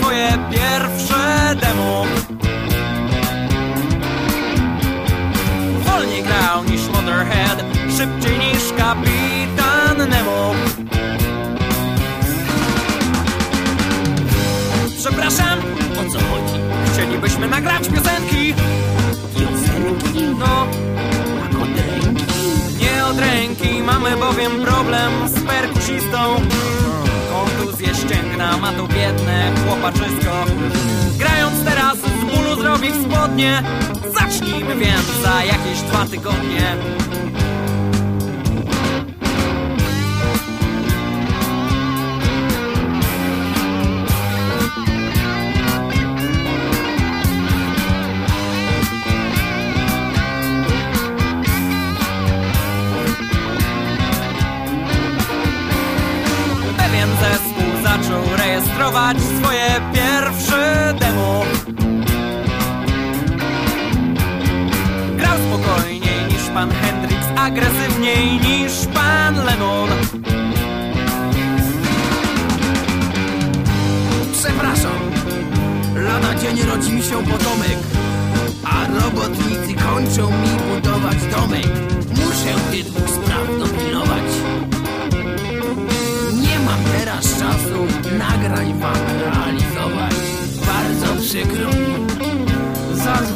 swoje pierwsze demo Wolniej grał niż Motorhead, szybciej niż Kapitan Nemo Przepraszam, O co chodzi? chcielibyśmy nagrać piosenki Piosenki? No, Jak od ręki? nie od ręki, mamy bowiem problem z perkusistą ścięgna ma to biedne chłopaczysko. Grając teraz z bólu zrobi w spodnie Zacznijmy więc za jakieś dwa tygodnie rejestrować swoje pierwsze demo Grał spokojniej niż pan Hendrix, agresywniej niż pan Lennon Przepraszam. Lada dzień rodzi mi się potomek, a robotnicy kończą mi budować domek.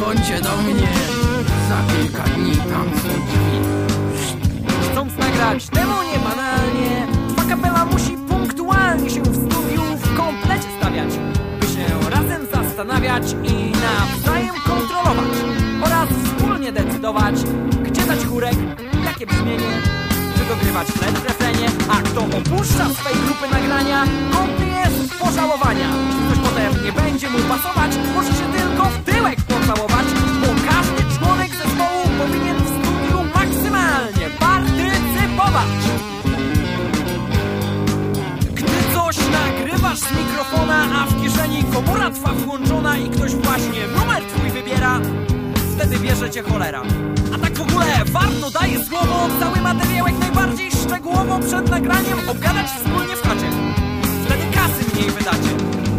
Zadzwońcie do mnie. Za kilka dni tam są drzwi. Chcąc nagrać demo niebanalnie Twa kapela musi punktualnie się w studiu w komplecie stawiać By się razem zastanawiać i nawzajem kontrolować Oraz wspólnie decydować Gdzie dać chórek, jakie brzmienie Czy dogrywać refrenie A kto opuszcza swej grupy nagrania Kąpy jest pożałowania. Ktoś potem nie będzie mu pasować Może się tylko w tyłek pocałować mikrofona, a w kieszeni komura twa włączona i ktoś właśnie numer twój wybiera, wtedy bierze cię cholera. A tak w ogóle warto daje słowo cały materiał jak najbardziej szczegółowo przed nagraniem obgadać wspólnie w chacie. Wtedy kasy mniej wydacie.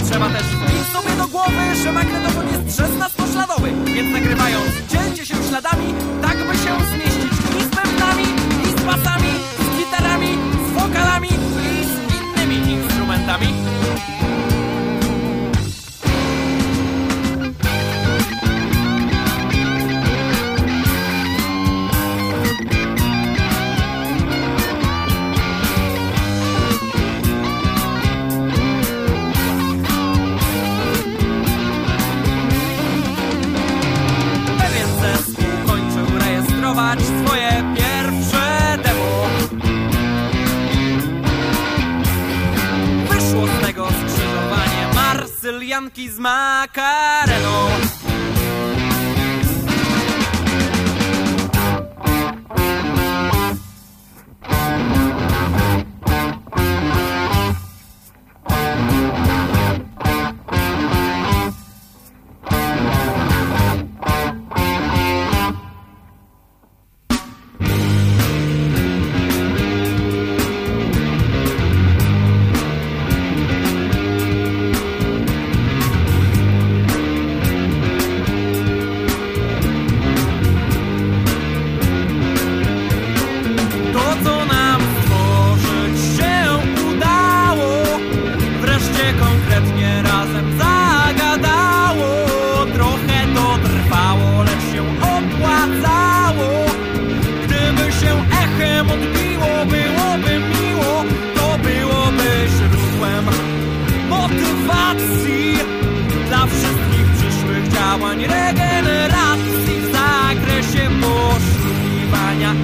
Trzeba też wbić sobie do głowy, że magnetofon jest 16-śladowy, więc nagrywając dzielcie się śladami, tak by się zmieścić pra mim? Marsylianki z makareną zadań regeneracji w zakresie poszukiwania